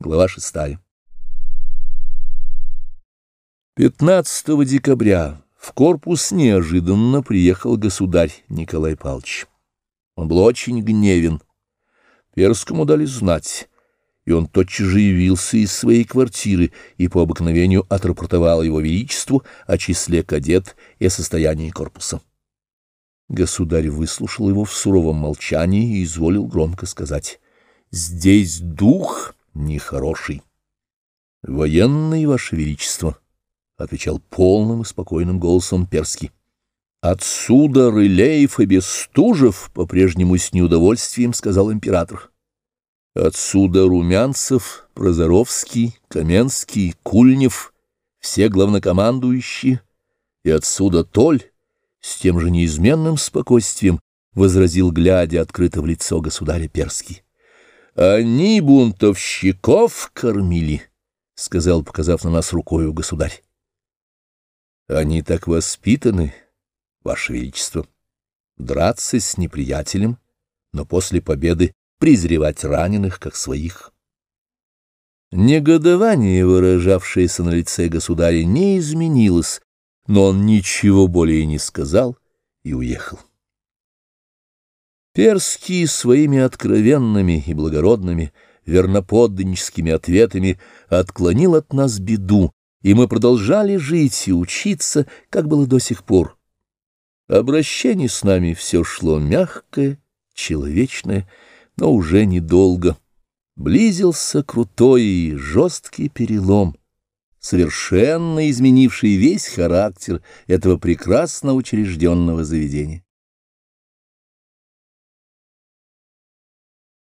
Глава шестая. 15 декабря в корпус неожиданно приехал государь Николай Павлович. Он был очень гневен. Перскому дали знать, и он тотчас же явился из своей квартиры и по обыкновению отрапортовал его величеству о числе кадет и о состоянии корпуса. Государь выслушал его в суровом молчании и изволил громко сказать «Здесь дух...» нехороший. — Военный, Ваше Величество, — отвечал полным и спокойным голосом Перский. — Отсюда Рылеев и Бестужев, — по-прежнему с неудовольствием сказал император. — Отсюда Румянцев, Прозоровский, Каменский, Кульнев, все главнокомандующие, и отсюда Толь с тем же неизменным спокойствием возразил, глядя открыто в лицо государя Перский. Они бунтовщиков кормили, — сказал, показав на нас рукою государь. Они так воспитаны, Ваше Величество, драться с неприятелем, но после победы презревать раненых, как своих. Негодование, выражавшееся на лице государя, не изменилось, но он ничего более не сказал и уехал. Перский своими откровенными и благородными верноподданническими ответами отклонил от нас беду, и мы продолжали жить и учиться, как было до сих пор. Обращение с нами все шло мягкое, человечное, но уже недолго. Близился крутой и жесткий перелом, совершенно изменивший весь характер этого прекрасно учрежденного заведения.